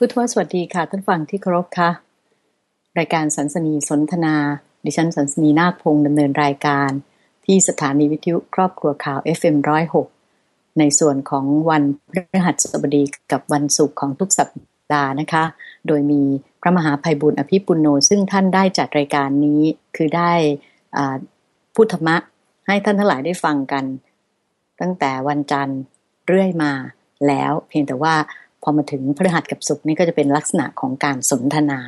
พุทธวสวัสดีค่ะท่านฟังที่เคารพค่ะ รายการสันสนีสนทนา ดิฉันสันสนีนาคพงศ์ดำเนินรายการ ที่สถานีวิทยุครอบครัวข่าว FM106 ในส่วนของวันพฤหัสบดีกับวันศุกร์ของทุกสัปดาห์นะคะ โดยมีพระมหาภัยบุญอภิปุโน ซึ่งท่านได้จัดรายการนี้คือได้พุทธมะให้ท่านทั้งหลายได้ฟังกัน ตั้งแต่วันจันทร์เรื่อยมาแล้วเพียงแต่ว่า อมาถึงพฤหัสกับศุกร์นี่ก็จะเป็นลักษณะของการสนทนา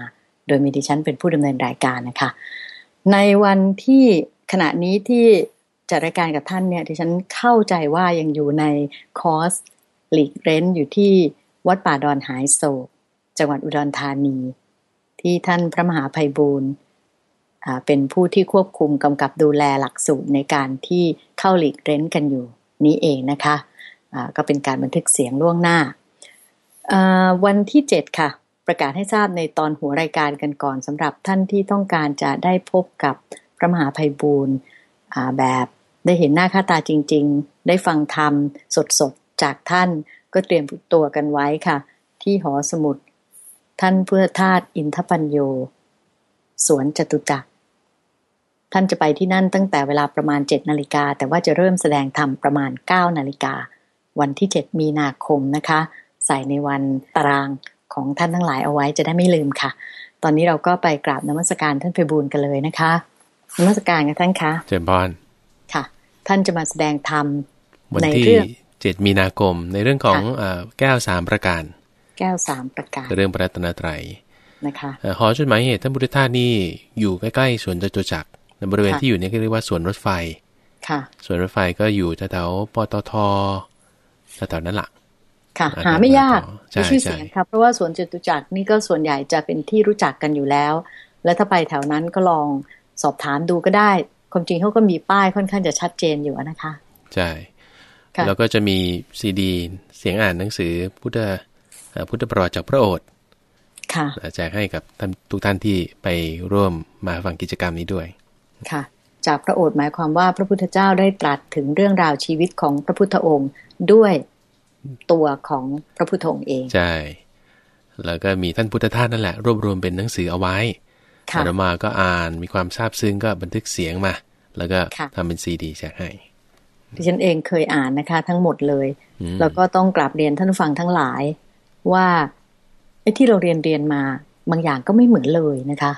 โดยมีดิฉันเป็นผู้ดำเนินรายการนะคะ ในวันที่ขณะนี้ที่จัดรายการกับท่านเนี่ยดิฉันเข้าใจว่ายังอยู่ในคอร์สหลีกเร้นอยู่ที่วัดป่าดอนหายโศก จังหวัดอุดรธานี ที่ท่านพระมหาภัยบูรณ์เป็นผู้ที่ควบคุมกำกับดูแลหลักสูตรในการที่เข้าหลีกเร้นกันอยู่นี้เองนะคะะก็เป็นการบันทึกเสียงล่วงหน้า วันที่เจ็ดค่ะ ประกาศให้ทราบในตอนหัวรายการกันก่อนสำหรับท่านที่ต้องการจะได้พบกับพระมหาภัยบูรณ์แบบได้เห็นหน้าค่าตาจริง ๆ ได้ฟังธรรมสดๆ จากท่านก็เตรียมตัวกันไว้ค่ะ ที่หอสมุด ท่านเพื่อธาตุอินทปัญโย สวนจตุจักร ท่านจะไปที่นั่นตั้งแต่เวลาประมาณ 7 นาฬิกา แต่ว่าจะเริ่มแสดงธรรมประมาณ 9 นาฬิกา วันที่ 7 มีนาคมนะคะ ใส่ในวันตารางของท่านทั้งหลายเอาไว้จะได้ไม่ลืมค่ะ ตอนนี้เราก็ไปกราบนมัสการท่านเพบูลกันเลยนะคะนมัสการกันท่านคะเจมบอนค่ะ ท่านจะมาแสดงธรรมวันที่เจ็ดมีนาคม ในเรื่องของแก้วสามประการ แก้วสามประการเรื่องพระรัตนตรัยนะคะหอจดหมายเหตุท่านบุตรท่านนี่อยู่ใกล้ๆสวนจตุจักรในบริเวณที่อยู่นี่ก็เรียกว่าสวนรถไฟ ค่ะ สวนรถไฟก็อยู่แถวปตทแถวนั้นแหละ ค่ะหาไม่ยากมีชื่อเสียงครับเพราะว่าสวนจตุจักรนี่ก็ส่วนใหญ่จะเป็นที่รู้จักกันอยู่แล้ว และถ้าไปแถวนั้นก็ลองสอบถามดูก็ได้ ความจริงเขาก็มีป้ายค่อนข้างจะชัดเจนอยู่นะคะใช่แล้วก็จะมีซีดี เสียงอ่านหนังสือพุทธพุทธประวัติจากพระโอษฐ์ค่ะแจกให้กับท่านทุกท่านที่ไปร่วมมาฟังกิจกรรมนี้ด้วย ค่ะ จากพระโอษฐ์หมายความว่าพระพุทธเจ้าได้ตรัสถึงเรื่องราวชีวิตของพระพุทธองค์ด้วย ตัวของพระพุทธองค์เอง ใช่ แล้วก็มีท่านพุทธทาสนั่นแหละ รวบรวมเป็นหนังสือเอาไว้อาตมาก็อ่านมีความซาบซึ้งก็บันทึกเสียงมา แล้วก็ทำเป็นซีดีแจกให้ดิฉันเองเคยอ่านนะคะ ทั้งหมดเลย แล้วก็ต้องกราบเรียนท่านฟังทั้งหลาย ว่าไอ้ที่เราเรียนเรียนมา บางอย่างก็ไม่เหมือนเลยนะคะ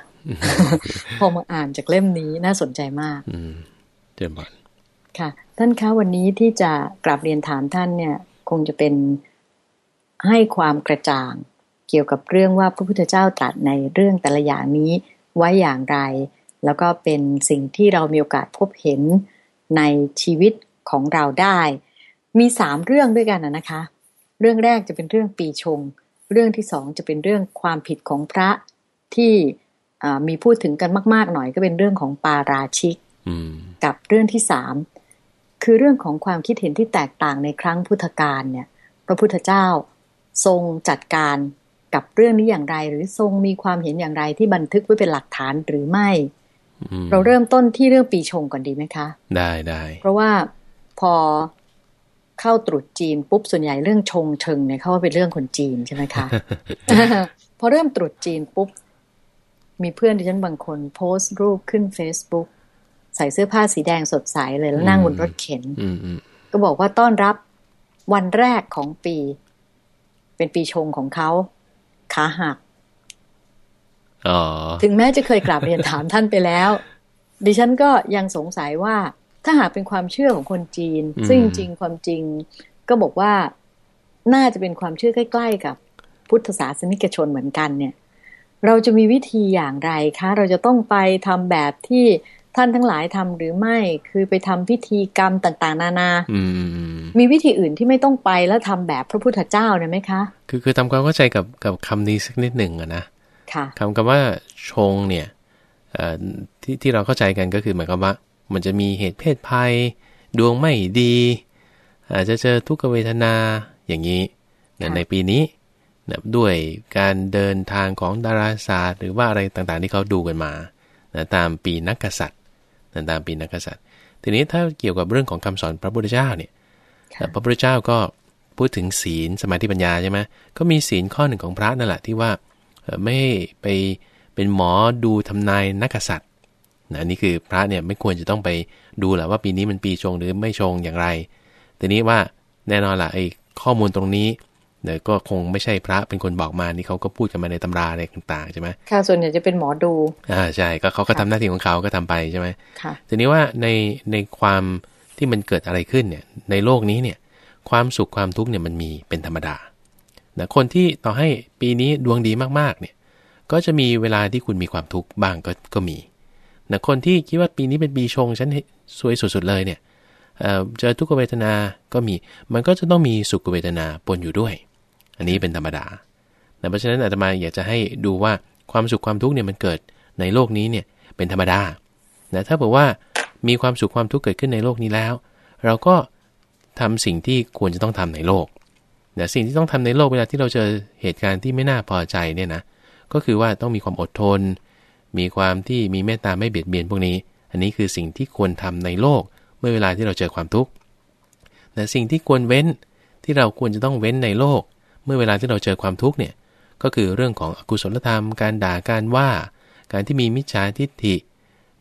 พอมาอ่านจากเล่มนี้น่าสนใจมากเจมบอนค่ะ ท่านคะวันนี้ที่จะกราบเรียนถามท่านเนี่ย คงจะเป็นให้ความกระจ่าง เกี่ยวกับเรื่องว่าพระพุทธเจ้าตรัสในเรื่องแต่ละอย่างนี้ไว้อย่างไร แล้วก็เป็นสิ่งที่เรามีโอกาสพบเห็นในชีวิตของเราได้ มีสามเรื่องด้วยกันนะคะ เรื่องแรกจะเป็นเรื่องปีชง เรื่องที่สองจะเป็นเรื่องความผิดของพระที่มีพูดถึงกันมาก ๆ หน่อยก็เป็นเรื่องของปาราชิก กับเรื่องที่สาม คือเรื่องของความคิดเห็นที่แตกต่างในครั้งพุทธกาลเนี่ย พระพุทธเจ้าทรงจัดการกับเรื่องนี้อย่างไร หรือทรงมีความเห็นอย่างไรที่บันทึกไว้เป็นหลักฐานหรือไม่ เราเริ่มต้นที่เรื่องปีชงก่อนดีไหมคะ ได้ได้เพราะว่าพอเข้าตรุษจีนปุ๊บส่วนใหญ่เรื่องชงเชิงเนี่ยเขาว่าเป็นเรื่องคนจีนใช่ไหมคะพอเริ่มตรุษจีนปุ๊บมีเพื่อนที่ฉันบางคน โพสต์รูปขึ้น Facebook ใส่เสื้อผ้าสีแดงสดใสเลยแล้วนั่งบนรถเข็นก็บอกว่าต้อนรับวันแรกของปี เป็นปีชงของเขาขาหักถึงแม้จะเคยกราบเรียนถามท่านไปแล้ว ดิฉันก็ยังสงสัยว่า ถ้าหากเป็นความเชื่อของคนจีน ซึ่งจริงความจริง ก็บอกว่าน่าจะเป็นความเชื่อใกล้ ๆ กับพุทธศาสนิกชนเหมือนกันเนี่ย เราจะมีวิธีอย่างไรคะ เราจะต้องไปทำแบบที่ ท่านทั้งหลายทำหรือไม่คือไปทำพิธีกรรมต่าง ๆ นานามีวิธีอื่นที่ไม่ต้องไปแล้วทำแบบพระพุทธเจ้าเนี่ยไหมคะ คือคือทำความเข้าใจกับกับคำนี้สักนิดหนึ่งอะนะค่ะคำคำว่าชงเนี่ยที่ที่เราเข้าใจกันก็คือหมายความว่า มันจะมีเหตุเพศภัย ดวงไม่ดี อาจจะเจอทุกขเวทนาอย่างนี้ในปีนี้ด้วยการเดินทางของดาราศาสตร์ หรือว่าอะไรต่างๆที่เขาดูกันมาตามปีนักกษัตริย์ ตามปีนักษัตริย์ ทีนี้ถ้าเกี่ยวกับเรื่องของคำสอนพระพุทธเจ้าเนี่ยพระพุทธเจ้าก็พูดถึงศีลสมาธิปัญญาใช่ไหมก็มีศีลข้อหนึ่งของพระนั่นแหละที่ว่าไม่ไปเป็นหมอดูทำนายนักษัตริย์นะนี่คือพระเนี่ยไม่ควรจะต้องไปดูแหละว่าปีนี้มันปีชงหรือไม่ชงอย่างไรแต่นี้ว่าแน่นอนละไอ้ข้อมูลตรงนี้ เนี่ยก็คงไม่ใช่พระเป็นคนบอกมานี่เขาก็พูดกันมาในตำราอะไรต่างๆใช่ไหมค่ะส่วนใหญ่จะเป็นหมอดูอ่าใช่ก็เขาก็ทำหน้าที่ของเขาก็ทำไปใช่ไหมค่ะทีนี้ว่าในในความที่มันเกิดอะไรขึ้นเนี่ย ในโลกนี้เนี่ย ความสุขความทุกข์เนี่ยมันมีเป็นธรรมดานะคนที่ต่อให้ปีนี้ดวงดีมากๆ เนี่ย ก็จะมีเวลาที่คุณมีความทุกข์บ้างก็ก็มีนะคนที่คิดว่าปีนี้เป็นปีชงฉันสวยสุดๆเลยเนี่ยเจอทุกขเวทนา ก็มี มันก็จะต้องมีสุขเวทนาปนอยู่ด้วย อันนี้เป็นธรรมดานะเพราะฉะนั้นอาตมาอยากจะให้ดูว่าความสุขความทุกข์เนี่ยมันเกิดในโลกนี้เนี่ยเป็นธรรมดานะถ้าบอกว่ามีความสุขความทุกข์เกิดขึ้นในโลกนี้แล้ว เราก็ทำสิ่งที่ควรจะต้องทำในโลกนะสิ่งที่ต้องทำในโลกเวลาที่เราเจอเหตุการณ์ที่ไม่น่าพอใจเนี่ยนะก็คือว่าต้องมีความอดทน มีความที่มีเมตตาไม่เบียดเบียนพวกนี้ อันนี้คือสิ่งที่ควรทำในโลกเมื่อเวลาที่เราเจอความทุกข์แต่สิ่งที่ควรเว้นที่เราควรจะต้องเว้นในโลก เมื่อเวลาที่เราเจอความทุกข์เนี่ยก็คือเรื่องของอกุศลธรรม การด่าการว่า การที่มีมิจฉาทิฏฐิ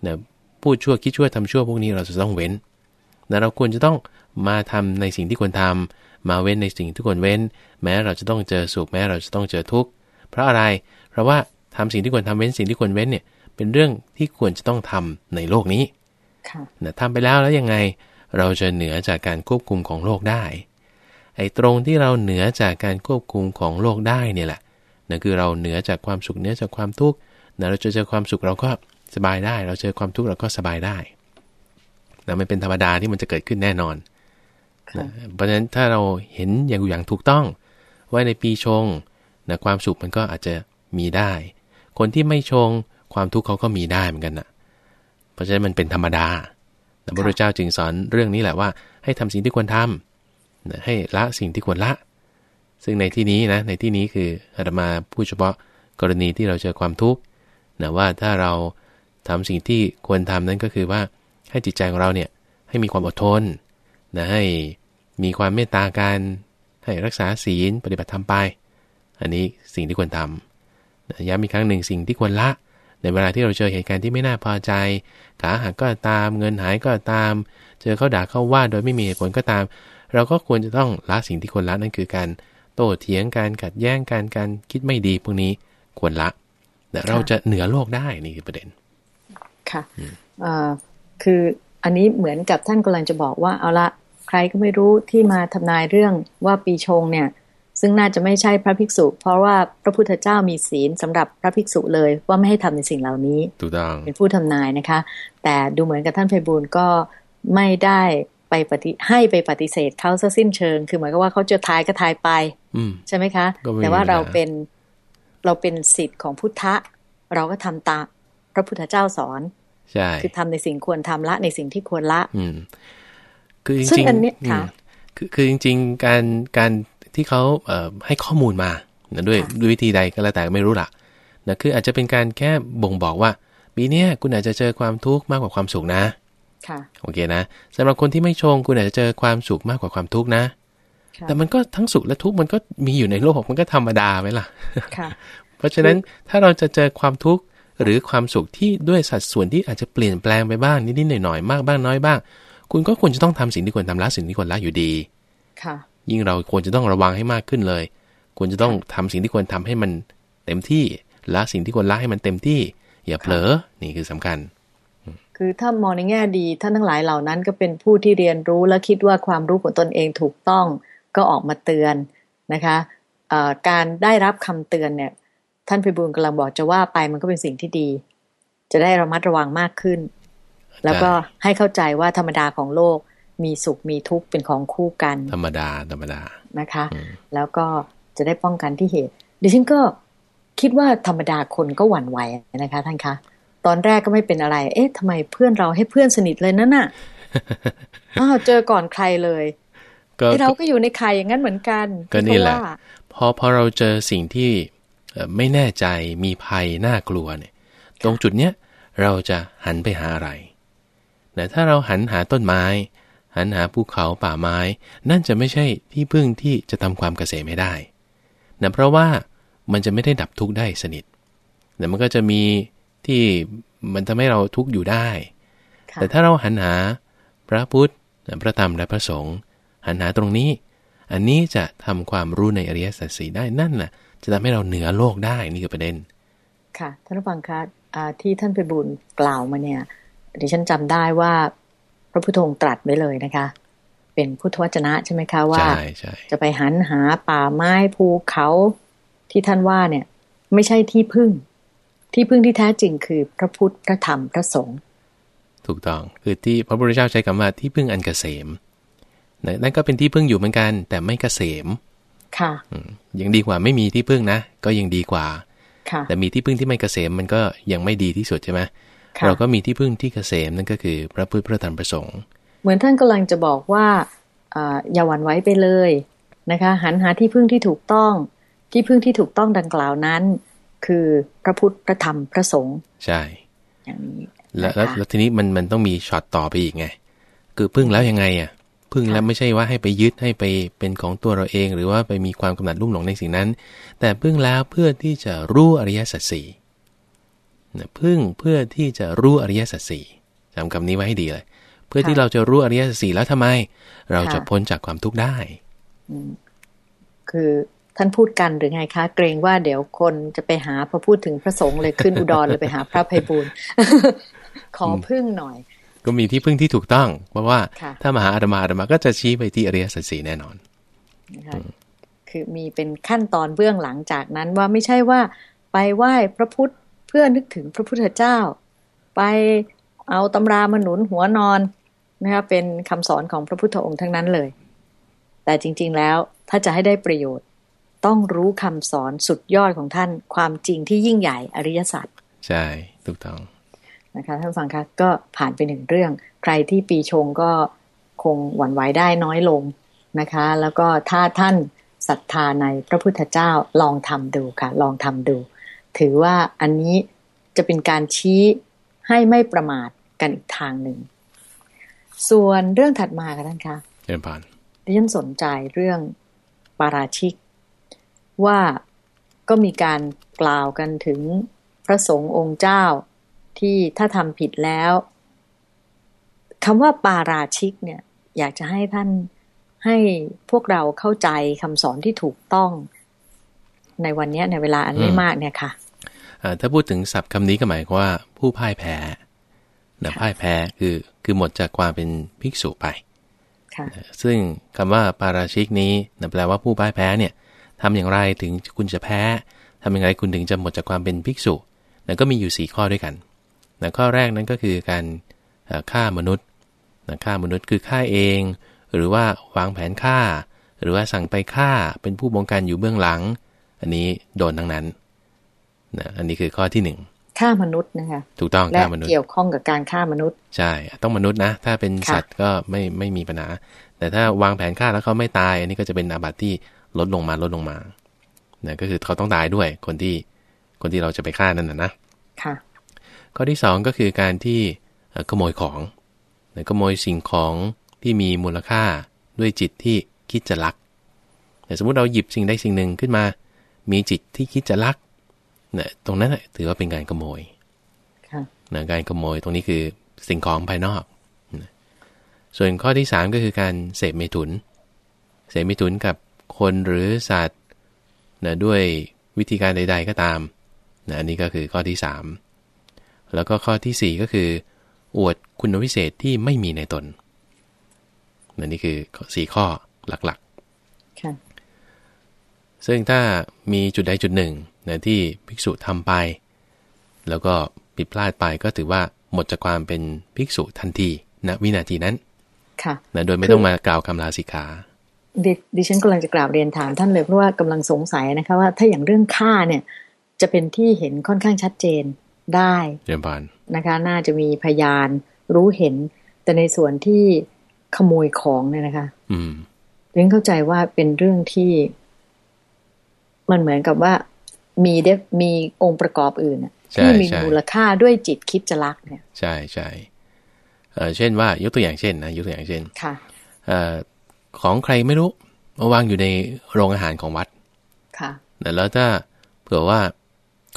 เนี่ยพูดชั่วคิดชั่วทำชั่วพวกนี้เราจะต้องเว้นแต่เราควรจะต้องมาทำในสิ่งที่ควรทำมาเว้นในสิ่งที่ควรเว้น แม้เราจะต้องเจอสุขแม้เราจะต้องเจอทุกข์เพราะอะไร เพราะว่าทำสิ่งที่ควรทำเว้นสิ่งที่ควรเว้นเนี่ยเป็นเรื่องที่ควรจะต้องทำในโลกนี้นะทำไปแล้วแล้วยังไง เราจะเหนือจากการควบคุมของโลกได้ ไอ้ตรงที่เราเหนือจากการควบคุมของโลกได้เนี่ยแหละนั่นคือเราเหนือจากความสุขเหนือจากความทุกข์นะเราจะเจอความสุขเราก็สบายได้ เราเจอความทุกข์เราก็สบายได้นะมันเป็นธรรมดาที่มันจะเกิดขึ้นแน่นอนนะเพราะฉะนั้นถ้าเราเห็นอย่างอย่างถูกต้อง ว่าในปีชงนะความสุขมันก็อาจจะมีได้ คนที่ไม่ชงความทุกข์เขาก็มีได้เหมือนกันนะเพราะฉะนั้นมันเป็นธรรมดาพระพุทธเจ้าจึงสอนเรื่องนี้แหละว่า ให้ทำสิ่งที่ควรทำ ให้ละสิ่งที่ควรละ ซึ่งในที่นี้นะในที่นี้คืออาตมาพูดเฉพาะกรณีที่เราเจอความทุกข์นะว่าถ้าเราทำสิ่งที่ควรทำนั้นก็คือว่าให้จิตใจของเราเนี่ยให้มีความอดทนนะให้มีความเมตตาการให้รักษาศีลปฏิบัติธรรมไป อันนี้สิ่งที่ควรทำนะย้ำอีกครั้งหนึ่งสิ่งที่ควรละ ในเวลาที่เราเจอเหตุการณ์ที่ไม่น่าพอใจ ขาหักก็ตาม เงินหายก็ตาม เจอเขาด่าเขาว่าโดยไม่มีเหตุผลก็ตาม เราก็ควรจะต้องละสิ่งที่ควรละนั่นคือการโต้เถียงการขัดแย้งการการคิดไม่ดีพวกนี้ควรละแต่เราจะเหนือโลกได้นี่คือประเด็น ค่ะคืออันนี้เหมือนกับท่านกำลังจะบอกว่าเอาละใครก็ไม่รู้ที่มาทำนายเรื่องว่าปีชงเนี่ย ซึ่งน่าจะไม่ใช่พระภิกษุ เพราะว่าพระพุทธเจ้ามีศีลสำหรับพระภิกษุเลยว่าไม่ให้ทำในสิ่งเหล่านี้ถูกต้องเป็นผู้ทำนายนะคะ แต่ดูเหมือนกับท่านไพบูลก็ไม่ได้ ไปปฏิให้ไปปฏิเสธเขาซะสิ้นเชิง คือหมายก็ว่าเขาจะทายก็ทายไปใช่ไหมคะ แต่ว่าเราเป็นเราเป็นสิทธิ์ของพุทธะ เราก็ทำตามพระพุทธเจ้าสอนใช่คือทำในสิ่งควรทำละในสิ่งที่ควรละ อืม คือจริงๆอันนี้ค่ะคือคือจริง ๆ การการที่เขาเอ่อให้ข้อมูลมาด้วยด้วยวิธีใดก็แล้วแต่ไม่รู้ละนะคืออาจจะเป็นการแค่บ่งบอกว่าปีนี้คุณอาจจะเจอความทุกข์มากกว่าความสุขนะค่ะ โอเคนะสำหรับคนที่ไม่ชงคุณอาจจะเจอความสุขมากกว่าความทุกข์นะ แต่มันก็ทั้งสุขและทุกข์มันก็มีอยู่ในโลกมันก็ธรรมดาไหมล่ะเพราะฉะนั้นถ้าเราจะเจอความทุกข์หรือความสุขที่ด้วยสัดส่วนที่อาจจะเปลี่ยนแปลงไปบ้างนิดๆหน่อยๆมากบ้างน้อยบ้าง คุณก็ควรจะต้องทำสิ่งที่ควรทำละสิ่งที่ควรละอยู่ดีค่ะ ยิ่งเราควรจะต้องระวังให้มากขึ้นเลย ควรจะต้องทำสิ่งที่ควรทำให้มันเต็มที่ละสิ่งที่ควรละให้มันเต็มที่ อย่าเผลอนี่คือสำคัญ คือถ้ามองในแง่ดีท่านทั้งหลายเหล่านั้นก็เป็นผู้ที่เรียนรู้และคิดว่าความรู้ของตนเองถูกต้องก็ออกมาเตือนนะคะะการได้รับคำเตือนเนี่ย ท่านพิบูลกำลังบอกจะว่าไปมันก็เป็นสิ่งที่ดี จะได้ระมัดระวังมากขึ้น แล้วก็ให้เข้าใจว่าธรรมดาของโลกมีสุขมีทุกข์เป็นของคู่กัน ธรรมดาธรรมดานะคะ แล้วก็จะได้ป้องกันที่เหตุดิฉันก็คิดว่าธรรมดาคนก็หวั่นไหวนะคะท่านคะ ตอนแรกก็ไม่เป็นอะไร เอ๊ะทำไมเพื่อนเราให้เพื่อนสนิทเลยนั่นน่ะอ้าวเจอก่อนใครเลยเราก็อยู่ในใครอย่างนั้นเหมือนกัน ก็นี่แหละพอพอเราเจอสิ่งที่ไม่แน่ใจมีภัยน่ากลัวเนี่ย ตรงจุดเนี้ยเราจะหันไปหาอะไรแต่ถ้าเราหันหาต้นไม้ หันหาภูเขาป่าไม้ นั่นจะไม่ใช่ที่พึ่งที่จะทำความเกษมไม่ได้นะเพราะว่ามันจะไม่ได้ดับทุกข์ได้สนิทแต่มันก็จะมี ที่มันทำให้เราทุกข์อยู่ได้ แต่ถ้าเราหันหาพระพุทธพระธรรมและพระสงฆ์หันหาตรงนี้ อันนี้จะทำความรู้ในอริยสัจสีได้นั่นแหละจะทำให้เราเหนือโลกได้นี่คือประเด็น ค่ะท่านผู้ฟังคะที่ท่านไปบุญกล่าวมาเนี่ยดิฉันจำได้ว่าพระพุทธองค์ตรัสไว้เลยนะคะ เป็นพุทธวจนะใช่ไหมคะว่า จะไปหันหาป่าไม้ภูเขาที่ท่านว่าเนี่ย ไม่ใช่ที่พึ่ง ที่พึ่งที่แท้จริงคือพระพุทธ พระธรรม พระสงฆ์ ถูกต้อง คือที่พระพุทธเจ้าใช้คำว่าที่พึ่งอันเกษม นั่นก็เป็นที่พึ่งอยู่เหมือนกัน แต่ไม่เกษม ค่ะยังดีกว่าไม่มีที่พึ่งนะ ก็ยังดีกว่าค่ะแต่มีที่พึ่งที่ไม่เกษมมันก็ยังไม่ดีที่สุดใช่ไหมเราก็มีที่พึ่งที่เกษมนั่นก็คือพระพุทธ พระธรรมประสงค์เหมือนท่านกำลังจะบอกว่าอย่าหวั่นไหวไปเลยนะคะ หันหาที่พึ่งที่ถูกต้อง ที่พึ่งที่ถูกต้องดังกล่าวนั้น คือพระพุทธพระธรรมพระสงฆ์ใช่ อย่างนี้แล้วแล้วทีนี้มันมันต้องมีช็อตต่อไปอีกไง คือพึ่งแล้วยังไงอะพึ่งแล้วไม่ใช่ว่าให้ไปยึดให้ไปเป็นของตัวเราเอง หรือว่าไปมีความกำหนัดรุ่มหลงในสิ่งนั้น แต่พึ่งแล้วเพื่อที่จะรู้อริยสัจสี่พึ่งเพื่อที่จะรู้อริยสัจสี่จำคำนี้ไว้ให้ดีเลย เพื่อที่เราจะรู้อริยสัจสี่แล้วทำไม เราจะพ้นจากความทุกข์ได้คือ ท่านพูดกันหรือไงคะ เกรงว่าเดี๋ยวคนจะไปหาพอพูดถึงพระสงฆ์เลยขึ้นอุดรเลยไปหาพระภัยบูลขอพึ่งหน่อย ก็มีที่พึ่งที่ถูกต้อง เพราะว่าถ้ามาหาอาตมาอาตมาก็จะชี้ไปที่อริยสัจสี่แน่นอนคือมีเป็นขั้นตอนเบื้องหลังจากนั้นว่าไม่ใช่ว่าไปไหว้พระพุทธเพื่อนึกถึงพระพุทธเจ้า ไปเอาตำรามาหนุนหัวนอนนะคะเป็นคำสอนของพระพุทธองค์ทั้งนั้นเลย แต่จริง ๆแล้วถ้าจะให้ได้ประโยชน์ ต้องรู้คำสอนสุดยอดของท่านความจริงที่ยิ่งใหญ่อริยสัจใช่ถูกต้องนะคะท่านฟังคะก็ผ่านไปหนึ่งเรื่อง ใครที่ปีชงก็คงหวั่นไหวได้น้อยลงนะคะ แล้วก็ถ้าท่านศรัทธาในพระพุทธเจ้าลองทำดูค่ะ ลองทำดู ถือว่าอันนี้จะเป็นการชี้ให้ไม่ประมาทกันอีกทางหนึ่ง ส่วนเรื่องถัดมาค่ะท่านคะเชิญผ่านดิฉันสนใจเรื่องปาราชิก ว่าก็มีการกล่าวกันถึงพระสงฆ์องค์เจ้า ที่ถ้าทำผิดแล้วคำว่าปาราชิกเนี่ย อยากจะให้ท่านให้พวกเราเข้าใจคำสอนที่ถูกต้อง ในวันนี้ในเวลาอันไม่มากเนี่ยค่ะถ้าพูดถึงศัพท์คำนี้ก็หมายความว่าผู้พ่ายแพ้นะพ่ายแพ้คือคือหมดจากความเป็นภิกษุไปซึ่งคำว่าปาราชิกนี้นะแปลว่าผู้พ่ายแพ้เนี่ย ทำอย่างไรถึงคุณจะแพ้ทำอย่างไรคุณถึงจะหมดจากความเป็นภิกษุนะก็มีอยู่ 4 ข้อด้วยกันนะข้อแรกนั้นก็คือการฆ่ามนุษย์นะฆ่ามนุษย์คือฆ่าเอง หรือว่าวางแผนฆ่า หรือว่าสั่งไปฆ่าเป็นผู้บงการอยู่เบื้องหลัง อันนี้โดนทั้งนั้นนะอันนี้คือข้อที่หนึ่งฆ่ามนุษย์นะคะถูกต้องฆ่ามนุษย์เกี่ยวข้องกับการฆ่ามนุษย์ ใช่ ต้องมนุษย์นะ ถ้าเป็นสัตว์ก็ไม่ไม่มีปัญหา แต่ถ้าวางแผนฆ่าแล้วเขาไม่ตาย อันนี้ก็จะเป็นอาบัติที่ ลดลงมาลดลงมานะก็คือเขาต้องตายด้วยคนที่คนที่เราจะไปฆ่านั่นนะนะค่ะข้อที่สองก็คือการที่ขโมยของขโมยสิ่งของที่มีมูลค่าด้วยจิตที่คิดจะลัก แต่สมมุติเราหยิบสิ่งใดสิ่งหนึ่งขึ้นมา มีจิตที่คิดจะลักเนี่ยตรงนั้นถือว่าเป็นการขโมยนะการขโมยตรงนี้คือสิ่งของภายนอกนะส่วนข้อที่สามก็คือการเสพเมถุน เสพเมถุนกับ คนหรือสัตว์นะด้วยวิธีการใด ๆก็ตามนะอันนี้ก็คือข้อที่สามแล้วก็ข้อที่สี่ก็คือ อวดคุณวิเศษที่ไม่มีในตนนะนี่คือสี่ข้อหลักๆซึ่งถ้ามีจุดใดจุดหนึ่งนะที่ภิกษุทำไป แล้วก็ผิดพลาดไปก็ถือว่าหมดจากความเป็นภิกษุทันทีณนะวินาทีนั้น ค่ะนะโดยไม่ต้องมากล่าวคำลาสิกขา ดิฉันกำลังจะกล่าวเรียนถามท่านเลยเพราะว่ากำลังสงสัยนะคะว่าถ้าอย่างเรื่องฆ่าเนี่ย จะเป็นที่เห็นค่อนข้างชัดเจนได้เรียนบานนะคะ น่าจะมีพยานรู้เห็น แต่ในส่วนที่ขโมยของเนี่ยนะคะ อืมเรียนเข้าใจว่าเป็นเรื่องที่ มันเหมือนกับว่า มีได้มีองค์ประกอบอื่นที่มีมูลค่าด้วยจิตคิดจะรักเนี่ย ใช่ใช่เอ่อเช่นว่ายกตัวอย่างเช่นนะยกตัวอย่างเช่น ค่ะเอ่อ ของใครไม่รู้มาวางอยู่ในโรงอาหารของวัด ค่ะนะแล้วถ้าเผื่อว่า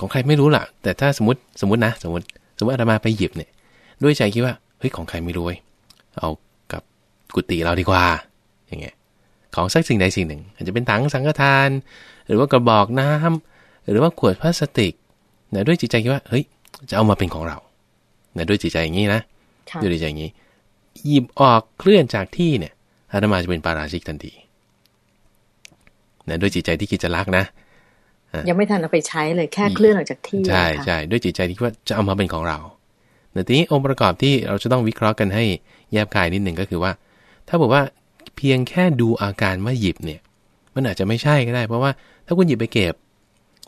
ของใครไม่รู้ล่ะ แต่ถ้าสมมติสมมตินะ สมมติ สมมติอาตมาไปหยิบเนี่ย ด้วยใจคิดว่าเฮ้ยของใครไม่รู้เว้ยเอากับกุฏิเราดีกว่า อย่างเงี้ยของสักสิ่งใดสิ่งหนึ่ง อาจจะเป็นถังสังฆทาน หรือว่ากระบอกน้ำหรือว่าขวดพลาสติกนะด้วยจิตใจคิดว่าเฮ้ย จะเอามาเป็นของเรานะด้วยจิตใจอย่างนี้นะค่ะด้วยจิตใจอย่างนี้หยิบออกเคลื่อนจากที่เนี่ย อาตมาจะเป็นปาราชิกทันทีนะด้วยจิตใจที่คิดจะรักนะยังไม่ทันเอาไปใช้เลยแค่เคลื่อนออกจากที่ ใช่ค่ะใช่ด้วยจิตใจที่คิดว่าจะเอามาเป็นของเราแต่ทีนี้องค์ประกอบที่เราจะต้องวิเคราะห์กันให้แยบคายนิดหนึ่งก็คือว่า ถ้าบอกว่าเพียงแค่ดูอาการว่าหยิบเนี่ย มันอาจจะไม่ใช่ก็ได้ เพราะว่าถ้าคุณหยิบไปเก็บ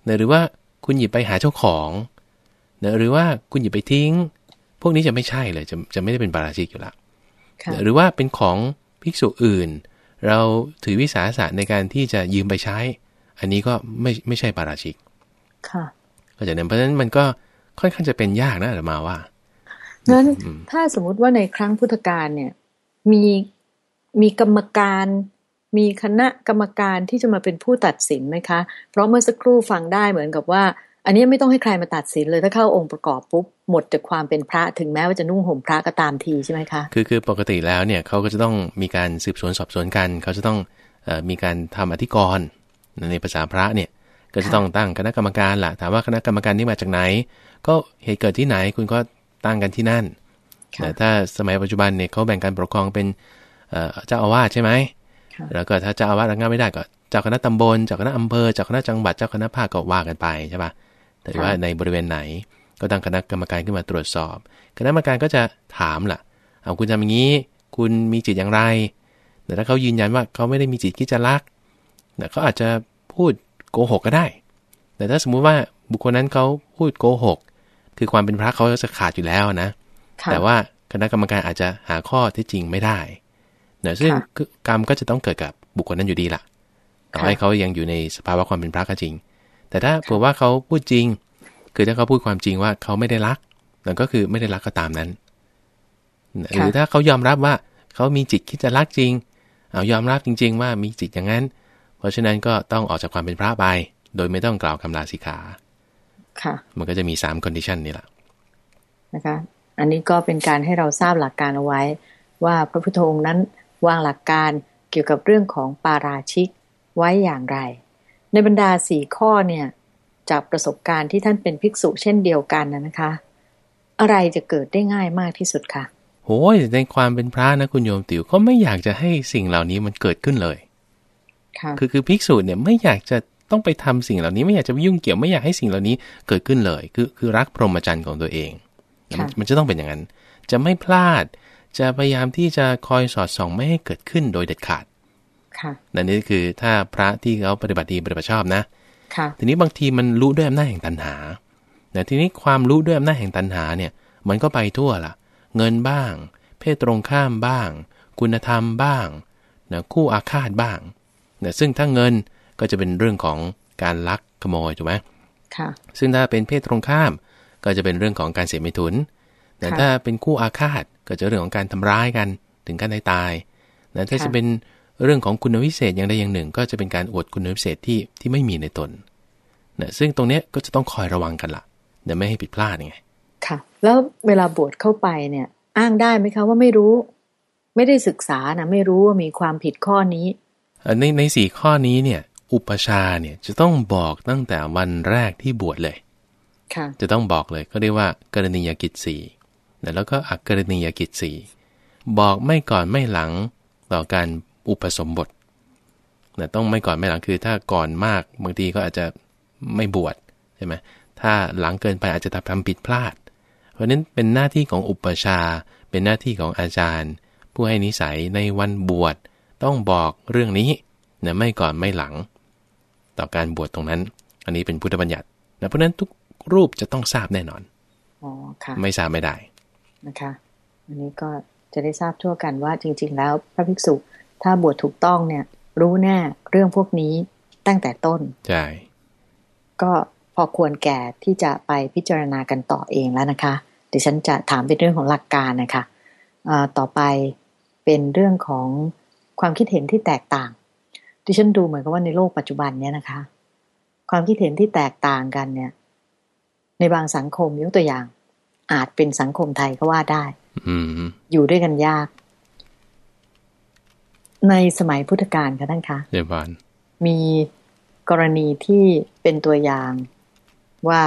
นะหรือว่าคุณหยิบไปหาเจ้าของนะหรือว่าคุณหยิบไปทิ้ง พวกนี้จะไม่ใช่เลยจะจะไม่ได้เป็นปาราชิกอยู่แล้วค่ะหรือว่าเป็นของ ภิกษุอื่น เราถือวิสาสะในการที่จะยืมไปใช้ อันนี้ก็ไม่ไม่ใช่ปาราชิก ค่ะก็จะนั้นเพราะฉะนั้นมันก็ค่อนข้างจะเป็นยากนะอาตมาว่างั้นอืมถ้าสมมุติว่าในครั้งพุทธกาลเนี่ย มีมีกรรมการมีคณะกรรมการที่จะมาเป็นผู้ตัดสินไหมคะ เพราะเมื่อสักครู่ฟังได้เหมือนกับว่า อันนี้ไม่ต้องให้ใครมาตัดสินเลยถ้าเข้าองค์ประกอบปุ๊บหมดจากความเป็นพระถึงแม้ว่าจะนุ่งห่มพระก็ตามทีใช่ไหมคะคือคือปกติแล้วเนี่ยเขาก็จะต้องมีการสืบสวนสอบสวนกัน เขาจะต้องเออมีการทำอธิกรณ์ในภาษาพระเนี่ยก็จะต้องตั้งคณะกรรมการล่ะถามว่าคณะกรรมการนี้มาจากไหน ก็เหตุเกิดที่ไหนคุณก็ตั้งกันที่นั่นค่ะแต่ถ้าสมัยปัจจุบันเนี่ยเขาแบ่งการปกครองเป็นเอ่อเจ้าอาวาสใช่ไหมค่ะแล้วก็ถ้าเจ้าอาวาสรับงานไม่ได้ก็เจ้าคณะตำบลเจ้าคณะอำเภอเจ้าคณะจังหวัดเจ้าคณะภาคก็ว่ากันไปใช่ปะ แต่ว่าในบริเวณไหน ก็ตั้งคณะกรรมการขึ้นมาตรวจสอบ คณะกรรมการก็จะถามล่ะ เอาคุณทำอย่างนี้ คุณมีจิตอย่างไร แต่ถ้าเขายืนยันว่าเขาไม่ได้มีจิตคิดจะรักแต่เขาอาจจะพูดโกหกก็ได้ แต่ถ้าสมมุติว่าบุคคลนั้นเขาพูดโกหก คือความเป็นพระเขาจะขาดอยู่แล้วนะค่ะแต่ว่าคณะกรรมการอาจจะหาข้อเที่จริงไม่ได้นะซึ่งค่ะคือกรรมก็จะต้องเกิดกับบุคคลนั้นอยู่ดีล่ะต่อค่ะให้เขายังอยู่ในสภาวะความเป็นพระก็จริง แต่ถ้าเผื่อว่าเขาพูดจริง คือถ้าเขาพูดความจริงว่าเขาไม่ได้รักนั่นก็คือไม่ได้รักก็ตามนั้นนะหรือถ้าเขายอมรับว่าเขามีจิตคิดจะรักจริง เอายอมรับจริง ๆ ว่ามีจิตอย่างนั้น เพราะฉะนั้นก็ต้องออกจากความเป็นพระไป โดยไม่ต้องกล่าวคำลาสิกขา ค่ะ มันก็จะมี3 condition นี่แหละนะคะ อันนี้ก็เป็นการให้เราทราบหลักการเอาไว้ ว่าพระพุทธองค์นั้นวางหลักการเกี่ยวกับเรื่องของปาราชิกไว้อย่างไร ในบรรดาสี่ข้อเนี่ย จากประสบการณ์ที่ท่านเป็นภิกษุเช่นเดียวกันนะนะคะ อะไรจะเกิดได้ง่ายมากที่สุดคะโอ้ยในความเป็นพระนะคุณโยมติ๋วเขาไม่อยากจะให้สิ่งเหล่านี้มันเกิดขึ้นเลยค่ะคือคือภิกษุเนี่ยไม่อยากจะต้องไปทำสิ่งเหล่านี้ ไม่อยากจะไปยุ่งเกี่ยวไม่อยากให้สิ่งเหล่านี้เกิดขึ้นเลย คือคือรักพรหมจรรย์ของตัวเองค่ะมันมันจะต้องเป็นอย่างนั้น จะไม่พลาด จะพยายามที่จะคอยสอดส่องไม่ให้เกิดขึ้นโดยเด็ดขาด ค่ะนั่นนี่คือถ้าพระที่เขาปฏิบัติดีปฏิบัติชอบนะค่ะทีนี้บางทีมันรู้ด้วยอำนาจแห่งตัณหาแต่ทีนี้ความรู้ด้วยอำนาจแห่งตัณหาเนี่ย มันก็ไปทั่วละเงินบ้าง เพศตรงข้ามบ้าง คุณธรรมบ้างนะคู่อาฆาตบ้างนะซึ่งถ้าเงินก็จะเป็นเรื่องของการลักขโมยถูกไหมค่ะ ซึ่งถ้าเป็นเพศตรงข้าม ก็จะเป็นเรื่องของการเสียเมถุน แต่ค่ะถ้าเป็นคู่อาฆาตก็จะเรื่องของการทำร้ายกันถึงการได้ตายแต่ถ้าค่ะจะเป็น เรื่องของคุณวิเศษอย่างใดอย่างหนึ่ง ก็จะเป็นการอวดคุณวิเศษที่ที่ไม่มีในตนนะซึ่งตรงเนี้ยก็จะต้องคอยระวังกันละเดี๋ยวไม่ให้ผิดพลาดไงค่ะ แล้วเวลาบวชเข้าไปเนี่ย อ้างได้ไหมคะว่าไม่รู้ ไม่ได้ศึกษานะไม่รู้ว่ามีความผิดข้อนี้เอ่อในในสี่ข้อนี้เนี่ย อุปชาเนี่ยจะต้องบอกตั้งแต่วันแรกที่บวชเลยค่ะจะต้องบอกเลยก็เรียกว่ากรณียกิจสี่นะแล้วก็อักกรณียกิจสี่บอกไม่ก่อนไม่หลังต่อการ อุปสมบทนะต้องไม่ก่อนไม่หลังคือถ้าก่อนมากบางทีก็อาจจะไม่บวชใช่ไหมถ้าหลังเกินไปอาจจะทำผิดพลาด เพราะฉะนั้นเป็นหน้าที่ของอุปชา เป็นหน้าที่ของอาจารย์ ผู้ให้นิสัยในวันบวชต้องบอกเรื่องนี้นะไม่ก่อนไม่หลัง ต่อการบวชตรงนั้น อันนี้เป็นพุทธบัญญัตินะเพราะฉะนั้นทุกรูปจะต้องทราบแน่นอนอ๋อค่ะไม่ทราบไม่ได้นะคะ อันนี้ก็จะได้ทราบทั่วกันว่าจริง ๆ แล้วพระภิกษุ ถ้าบวชถูกต้องเนี่ย รู้แน่เรื่องพวกนี้ตั้งแต่ต้น ใช่ ก็พอควรแก่ที่จะไปพิจารณากันต่อเองแล้วนะคะเดี๋ยวฉันจะถามเป็นเรื่องของหลักการนะคะต่อไปเป็นเรื่องของความคิดเห็นที่แตกต่างดิฉันดูเหมือนกับว่าในโลกปัจจุบันเนี้ยนะคะ ความคิดเห็นที่แตกต่างกันเนี่ย ในบางสังคมยกตัวอย่าง อาจเป็นสังคมไทยก็ว่าได้ อือยู่ด้วยกันยาก ในสมัยพุทธกาลค่ะท่านคะเดบานมีกรณีที่เป็นตัวอย่างว่า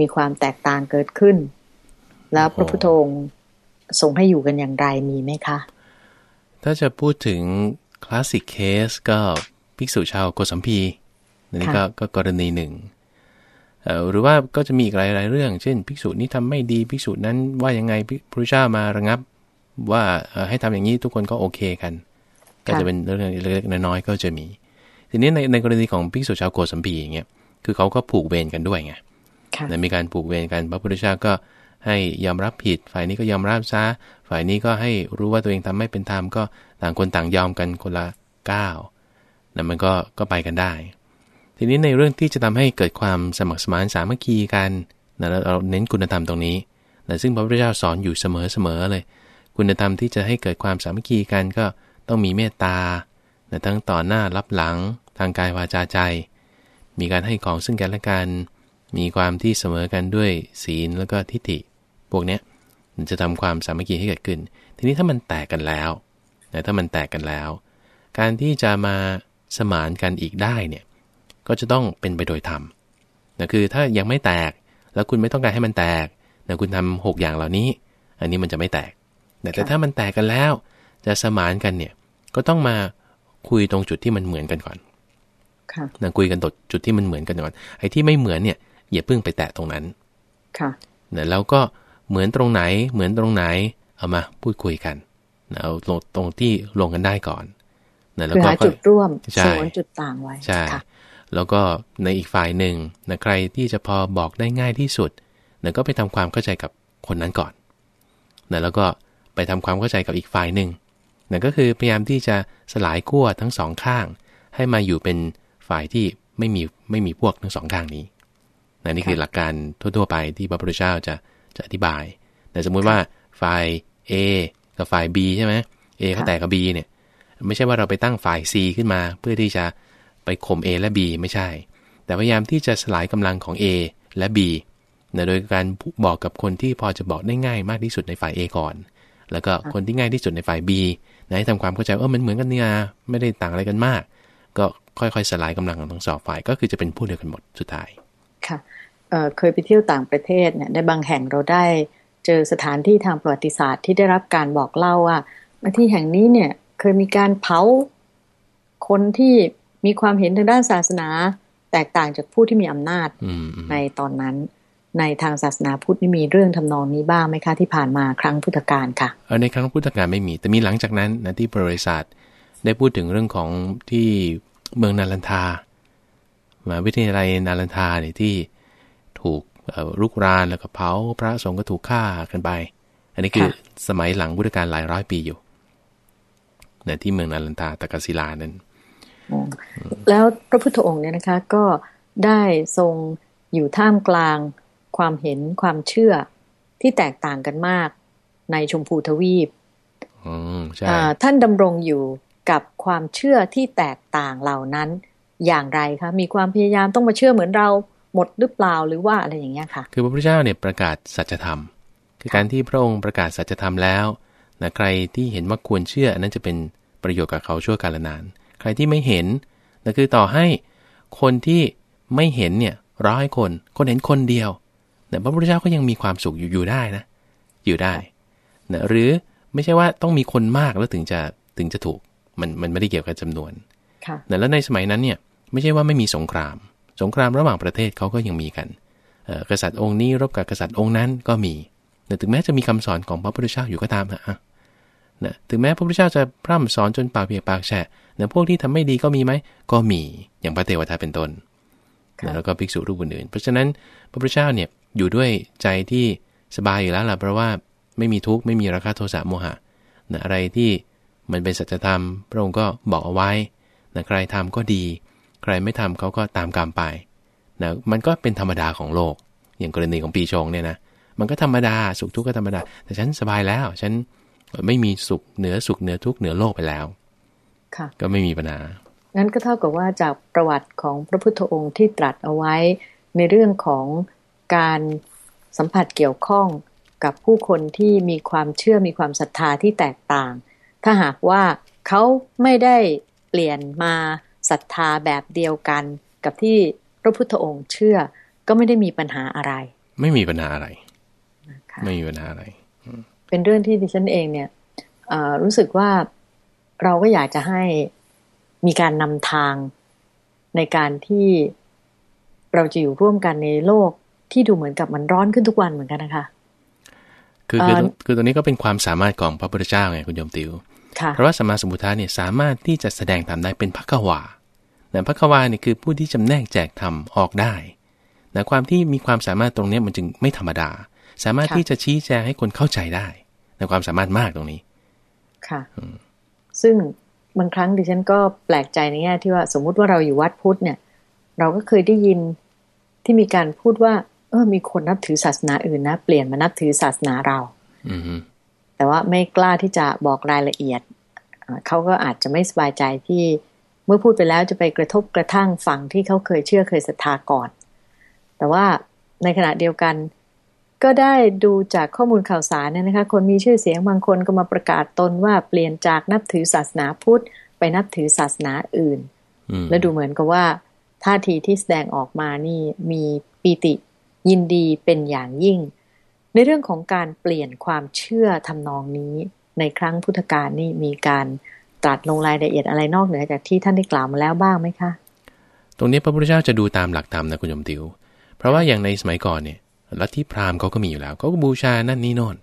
มีความแตกต่างเกิดขึ้น แล้วพระพุทธองค์ทรงให้อยู่กันอย่างไรมีไหมคะ ถ้าจะพูดถึงคลาสสิกเคสก็ภิกษุชาวโกสัมพีนี่ก็ก็กรณีหนึ่งหรือว่าก็จะมีอีกหลาย ๆ เรื่อง เช่น ภิกษุนี้ทำไม่ดีภิกษุนั้นว่ายังไงพระเจ้ามาระงับ ว่าให้ทำอย่างนี้ทุกคนก็โอเคกัน ก็จะเป็นเรื่องเล็กๆน้อยๆก็จะมี ทีนี้ในในกรณีของภิกษุชาวโกสัมพีอย่างเงี้ยคือเขาก็ผูกเวรกันด้วยไงมีการผูกเวรกันพระพุทธเจ้าก็ให้ยอมรับผิด ฝ่ายนี้ก็ยอมรับซะฝ่ายนี้ก็ให้รู้ว่าตัวเองทำไม่เป็นธรรมก็ต่างคนต่างยอมกันคนละก้าวนั่นมันก็ก็ไปกันได้ ทีนี้ในเรื่องที่จะทำให้เกิดความสมัครสมานสามัคคีกันนะเราเน้นคุณธรรมตรงนี้นะซึ่งพระพุทธเจ้าสอนอยู่เสมอๆเลย คุณธรรมที่จะให้เกิดความสามัคคีกันก็ ต้องมีเมตตานทั้งต่อหน้ารับหลังทางกายวาจาใจ มีการให้ของซึ่งกันและกัน มีความที่เสมอกันด้วยศีลแล้วก็ทิฏฐิ พวกนี้จะทำความสามัคคีให้เกิดขึ้น ทีนี้ถ้ามันแตกกันแล้วนะถ้ามันแตกกันแล้ว การที่จะมาสมานกันอีกได้เนี่ย ก็จะต้องเป็นไปโดยธรรมนะคือถ้ายังไม่แตก แล้วคุณไม่ต้องการให้มันแตกนะคุณทำหกอย่างเหล่านี้ อันนี้มันจะไม่แตก แต่ถ้ามันแตกกันแล้ว จะสมานกันเนี่ย ก็ต้องมาคุยตรงจุดที่มันเหมือนกันก่อนนะคุยกันตดจุดที่มันเหมือนกันก่อน ไอ้ที่ไม่เหมือนเนี่ย อย่าเพิ่งไปแตะตรงนั้น ค่ะนะแล้วก็เหมือนตรงไหน เหมือนตรงไหน เอามาพูดคุยกันเอาตรงที่ลงกันได้ก่อนนะแล้วก็จุดร่วมส่วนจุดต่างไว้ใช่แล้วก็ในอีกฝ่ายหนึ่งนะใครที่จะพอบอกได้ง่ายที่สุดนะก็ไปทำความเข้าใจกับคนนั้นก่อนนะแล้วก็ไปทำความเข้าใจกับอีกฝ่ายหนึ่ง นะก็คือพยายามที่จะสลายขั้วทั้งสองข้าง ให้มาอยู่เป็นฝ่ายที่ไม่มีไม่มีพวกทั้งสองข้างนี้นะนี่คือหลักการทั่วๆไปที่พระพุทธเจ้าจะจะอธิบาย แต่สมมุติว่าฝ่าย A กับฝ่าย B ใช่ไหม A เขาแตกกับ B เนี่ย ไม่ใช่ว่าเราไปตั้งฝ่าย C ขึ้นมา เพื่อที่จะไปข่ม A และ B ไม่ใช่ แต่พยายามที่จะสลายกำลังของ A และ B นะโดยการบอกกับคนที่พอจะบอกได้ง่ายมากที่สุดในฝ่าย A ก่อน แล้วก็คนที่ง่ายที่สุดในฝ่าย B นะ ให้ทำความเข้าใจว่ามันเหมือนกันเนี่ยไม่ได้ต่างอะไรกันมาก ก็ค่อยๆสลายกำลังของทั้งสองฝ่ายก็คือจะเป็นผู้เดียวกันหมดสุดท้ายค่ะเเคยไปเที่ยวต่างประเทศเนี่ยในบางแห่งเราได้เจอสถานที่ทางประวัติศาสตร์ที่ได้รับการบอกเล่าว่าที่แห่งนี้เนี่ยเคยมีการเผาคนที่มีความเห็นทางด้านศาสนา แตกต่างจากผู้ที่มีอำนาจในตอนนั้น ในทางศาสนาพุทธนี่มีเรื่องทำนองนี้บ้างไหมคะที่ผ่านมาครั้งพุทธกาลค่ะในครั้งพุทธกาลไม่มี แต่มีหลังจากนั้นนะที่บริษัทได้พูดถึงเรื่องของที่เมืองนาลันทามาวิทยาลัยนาลันทาเนี่ยที่ถูกลุกรานแล้วก็เผาพระสงฆ์ก็ถูกฆ่ากันไป อันนี้คือสมัยหลังพุทธกาลหลายร้อยปีอยู่ในที่เมืองนาลันทาตะกศิลานั้นแล้วพระพุทธองค์เนี่ยนะคะก็ได้ทรงอยู่ท่ามกลาง ความเห็นความเชื่อที่แตกต่างกันมากในชมพูทวีปท่านดำรงอยู่กับความเชื่อที่แตกต่างเหล่านั้นอย่างไรคะมีความพยายามต้องมาเชื่อเหมือนเราหมดหรือเปล่าหรือว่าอะไรอย่างเงี้ยค่ะ คือพระพุทธเจ้าเนี่ยประกาศสัจธรรม คือการที่พระองค์ประกาศสัจธรรมแล้วนะใครที่เห็นว่าควรเชื่อนั้นจะเป็นประโยชน์กับเขาชั่วกาลนาน ใครที่ไม่เห็นนะคือต่อให้คนที่ไม่เห็นเนี่ยร้อยคน คนเห็นคนเดียว แต่พระพุทธเจ้าก็ยังมีความสุขอยู่อยู่ได้นะ อยู่ได้นะหรือไม่ใช่ว่าต้องมีคนมากแล้วถึงจะถึงจะถูก มันมันไม่ได้เกี่ยวกับจำนวนค่ะแล้วในสมัยนั้นเนี่ยไม่ใช่ว่าไม่มีสงคราม สงครามระหว่างประเทศเขาก็ยังมีกันกษัตริย์องค์นี้รบกับกษัตริย์องค์นั้นก็มีแต่ถึงแม้จะมีคำสอนของพระพุทธเจ้าอยู่ก็ตามนะนะถึงแม้พระพุทธเจ้าจะพร่ำสอนจนปากเปียกปากแฉะนะพวกที่ทำไม่ดีก็มีไหม ก็มี อย่างพระเทวทัตเป็นต้น แล้วก็ภิกษุรูปอื่นๆเพราะฉะนั้นพระพุทธเจ้าเนี่ย อยู่ด้วยใจที่สบายอยู่แล้วล่ะเพราะว่าไม่มีทุกข์ไม่มีราคะโทสะโมหะนะอะไรที่มันเป็นสัจธรรม พระองค์ก็บอกเอาไว้นะใครทำก็ดี ใครไม่ทำเขาก็ตามกรรมไปนะมันก็เป็นธรรมดาของโลก อย่างกรณีของปีชงเนี่ยนะมันก็ธรรมดาสุขทุกข์ก็ธรรมดา แต่ฉันสบายแล้ว ฉันไม่มีสุขเหนือสุขเหนือทุกข์เหนือโลกไปแล้ว ค่ะ ก็ไม่มีปัญหางั้นก็เท่ากับว่าจากประวัติของพระพุทธองค์ที่ตรัสเอาไว้ในเรื่องของ การสัมผัสเกี่ยวข้องกับผู้คนที่มีความเชื่อมีความศรัทธาที่แตกต่าง ถ้าหากว่าเขาไม่ได้เปลี่ยนมาศรัทธาแบบเดียวกัน กับที่พระพุทธองค์เชื่อ ก็ไม่ได้มีปัญหาอะไร ไม่มีปัญหาอะไรนะคะไม่มีปัญหาอะไร เป็นเรื่องที่ดิฉันเองเนี่ยเอ่อรู้สึกว่าเราก็อยากจะให้มีการนำทางในการที่เราจะอยู่ร่วมกันในโลก ที่ดูเหมือนกับมันร้อนขึ้นทุกวันเหมือนกันนะคะ คือคือเอ่อคือตรงนี้ก็เป็นความสามารถของพระพุทธเจ้าไงคุณโยมติวค่ะเพราะว่าสัมมาสัมพุทธะเนี่ยสามารถที่จะแสดงธรรมได้เป็นพักวานะพักวาเนี่ยคือผู้ที่จำแนกแจกธรรมออกได้นะความที่มีความสามารถตรงเนี้ยมันจึงไม่ธรรมดา สามารถค่ะที่จะชี้แจงให้คนเข้าใจได้ ในะความสามารถมากตรงนี้ ค่ะ ซึ่งบางครั้งดิฉันก็แปลกใจในแง่ที่ว่าสมมุติว่าเราอยู่วัดพุทธเนี่ย เราก็เคยได้ยินที่มีการพูดว่า เออ มีคนนับถือศาสนาอื่นนะ เปลี่ยนมานับถือศาสนาเราอือฮึแต่ว่าไม่กล้าที่จะบอกรายละเอียดอ่าเขาก็อาจจะไม่สบายใจที่เมื่อพูดไปแล้วจะไปกระทบกระทั่งฝั่งที่เขาเคยเชื่อเคยศรัทธาก่อน แต่ว่าในขณะเดียวกัน ก็ได้ดูจากข้อมูลข่าวสารเนี่ยนะคะ คนมีชื่อเสียงบางคนก็มาประกาศตนว่าเปลี่ยนจากนับถือศาสนาพุทธไปนับถือศาสนาอื่นอืมและดูเหมือนกับว่าท่าทีที่แสดงออกมานี่มีปีติ ยินดีเป็นอย่างยิ่ง ในเรื่องของการเปลี่ยนความเชื่อทำนองนี้ ในครั้งพุทธกาลนี่มีการตรัสลงรายละเอียดอะไรนอกเหนือจากที่ท่านได้กล่าวมาแล้วบ้างไหมคะ ตรงนี้พระพุทธเจ้าจะดูตามหลักธรรมนะคุณยมติว เพราะว่าอย่างในสมัยก่อนเนี่ยลัทธิพราหมณ์เขาก็มีอยู่แล้วเขาก็บูชานั่นนี่โน่น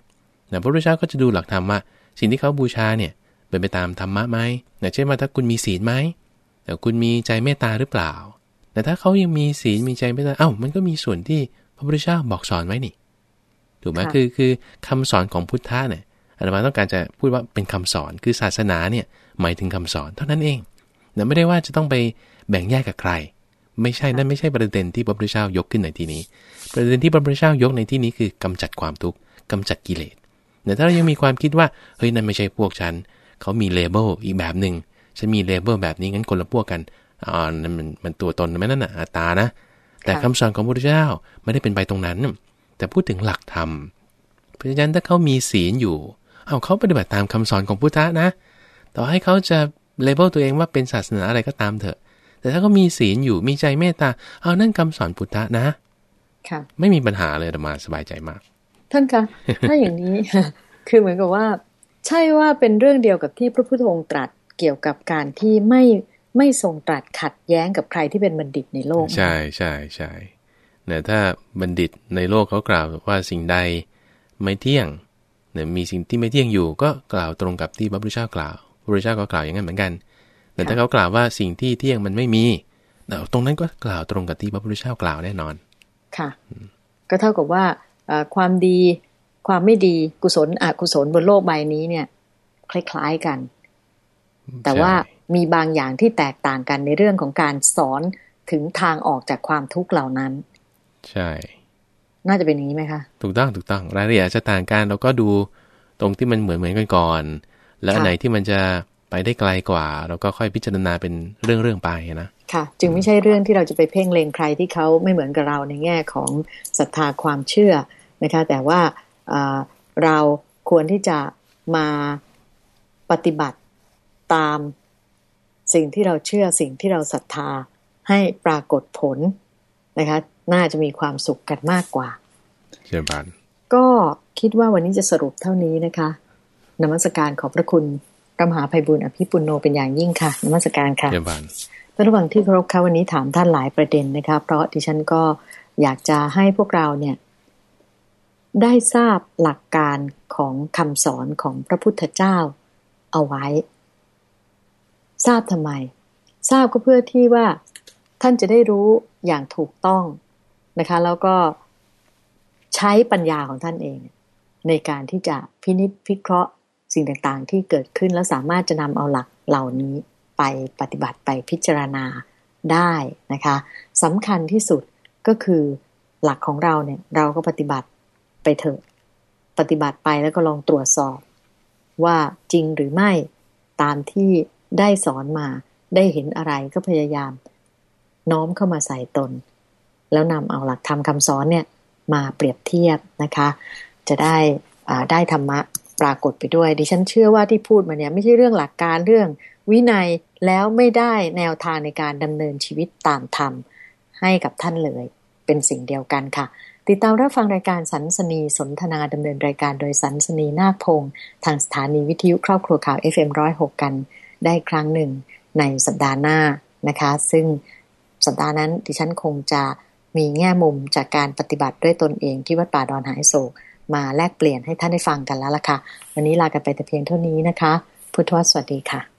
นะพระพุทธเจ้าก็จะดูหลักธรรมว่า สิ่งที่เขาบูชาเนี่ยเป็นไปตามธรรมะไหมนะเช่นว่าถ้าคุณมีศีลไหมแต่คุณมีใจเมตตาหรือเปล่า แต่ถ้าเขายังมีศีลมีใจเมตตาเอ้ามันก็มีส่วนที่ พระพุทธเจ้าบอกสอนไว้นี่ ถูกไหมค่ะคือคือคำสอนของพุทธะเนี่ยอาตมาต้องการจะพูดว่าเป็นคำสอนคือศาสนาเนี่ยหมายถึงคำสอนเท่านั้นเองนะไม่ได้ว่าจะต้องไปแบ่งแยกกับใคร ไม่ใช่นั่นไม่ใช่ประเด็นที่พระพุทธเจ้ายกขึ้นในที่นี้ ประเด็นที่พระพุทธเจ้ายกในที่นี้คือกำจัดความทุกข์กำจัดกิเลสแต่ถ้าเรายังมีความคิดว่าเฮ้ยนั่นไม่ใช่พวกฉันเขามีเลเบลอีกแบบหนึ่งฉันมีเลเบลแบบนี้งั้นคนละพวกกันอ่านั่นมันมันตัวตนไหมนั่นน่ะอัตตานะ แต่ค่ะคำสอนของพระพุทธเจ้าไม่ได้เป็นไปตรงนั้น แต่พูดถึงหลักธรรม เพราะฉะนั้นถ้าเขามีศีลอยู่ เอาเขาปฏิบัติตามคำสอนของพุทธะนะ ต่อให้เขาจะเลเบลตัวเองว่าเป็นศาสนาอะไรก็ตามเถอะ แต่ถ้าเขามีศีลอยู่มีใจเมตตา เอานั่นคำสอนพุทธะนะ ค่ะ ไม่มีปัญหาเลยอาตมาสบายใจมาก ท่านคะ ถ้าอย่างนี้คือเหมือนกับว่า ใช่ว่าเป็นเรื่องเดียวกับที่พระพุทธองค์ตรัสเกี่ยวกับการที่ไม่ ไม่ทรงตรัสขัดแย้งกับใครที่เป็นบัณฑิตในโลก ใช่ใช่ใช่เนี่ยถ้าบัณฑิตในโลกเขากล่าวว่าสิ่งใดไม่เที่ยงเนี่ยมีสิ่งที่ไม่เที่ยงอยู่ ก็กล่าวตรงกับที่พระพุทธเจ้ากล่าวพระพุทธเจ้าก็กล่าวอย่างนั้นเหมือนกัน แต่ถ้าเขากล่าวว่าสิ่งที่เที่ยงมันไม่มีเอาตรงนั้นก็กล่าวตรงกับที่พระพุทธเจ้ากล่าวแน่นอน ค่ะ ก็เท่ากับว่าเอ่อความดีความไม่ดีกุศลอกุศลบนโลกใบนี้เนี่ย คล้ายๆกัน แต่ว่า มีบางอย่างที่แตกต่างกันในเรื่องของการสอนถึงทางออกจากความทุกข์เหล่านั้น ใช่ น่าจะเป็นอย่างนี้ไหมคะถูกต้องถูกต้องรายละเอียดอาจจะต่างกันเราก็ดูตรงที่มันเหมือนเหมือนกันก่อน แล้วอันค่ะไหนที่มันจะไปได้ไกลกว่า เราก็ค่อยพิจารณาเป็นเรื่องเรื่องๆไปนะค่ะ จึงไม่ใช่เรื่องที่เราจะไปเพ่งเลงใครที่เขาไม่เหมือนกับเราในแง่ของศรัทธาความเชื่อนะคะ แต่ว่าเอ่อเราควรที่จะมาปฏิบัติตาม สิ่งที่เราเชื่อสิ่งที่เราศรัทธาให้ปรากฏผลนะคะ น่าจะมีความสุขกันมากกว่า เชิญบานก็คิดว่าวันนี้จะสรุปเท่านี้นะคะนมัสการขอบพระคุณพระมหาภัยบุญอภิปุโนเป็นอย่างยิ่งค่ะนมัสการค่ะเชิญบานท่านระหว่างที่เคารพค่ะวันนี้ถามท่านหลายประเด็นนะคะ เพราะดิฉันก็อยากจะให้พวกเราเนี่ย ได้ทราบหลักการของคำสอนของพระพุทธเจ้าเอาไว้ ทราบทำไม ทราบก็เพื่อที่ว่าท่านจะได้รู้อย่างถูกต้องนะคะ แล้วก็ใช้ปัญญาของท่านเอง ในการที่จะพินิจพิเคราะห์สิ่งต่างๆ ที่เกิดขึ้นแล้วสามารถจะนำเอาหลักเหล่านี้ไปปฏิบัติไปพิจารณาได้นะคะสำคัญที่สุดก็คือหลักของเราเนี่ยเราก็ปฏิบัติไปเถอะปฏิบัติไปแล้วก็ลองตรวจสอบ ว่าจริงหรือไม่ตามที่ ได้สอนมาได้เห็นอะไรก็พยายาม น้อมเข้ามาใส่ตน แล้วนำเอาหลักธรรมคำสอนเนี่ยมาเปรียบเทียบนะคะ จะได้ได้ธรรมะปรากฏไปด้วย ดิฉันเชื่อว่าที่พูดมาเนี่ยไม่ใช่เรื่องหลักการเรื่องวินัยแล้วไม่ได้แนวทางในการดำเนินชีวิตตามธรรมให้กับท่านเลยเป็นสิ่งเดียวกันค่ะ ติดตามรับฟังรายการสันสนีสนทนาดำเนินรายการโดยสันสนีนาคพงศ์ทางสถานีวิทยุครอบครัวข่าว FM106 กัน ได้ครั้งหนึ่งในสัปดาห์หน้านะคะ ซึ่งสัปดาห์นั้นดิฉันคงจะมีแง่มุมจากการปฏิบัติด้วยตนเองที่วัดป่าดอนหายโศกมาแลกเปลี่ยนให้ท่านได้ฟังกันแล้วล่ะค่ะ วันนี้ลากันไปแต่เพียงเท่านี้นะคะ พุทธวสวัสดีค่ะ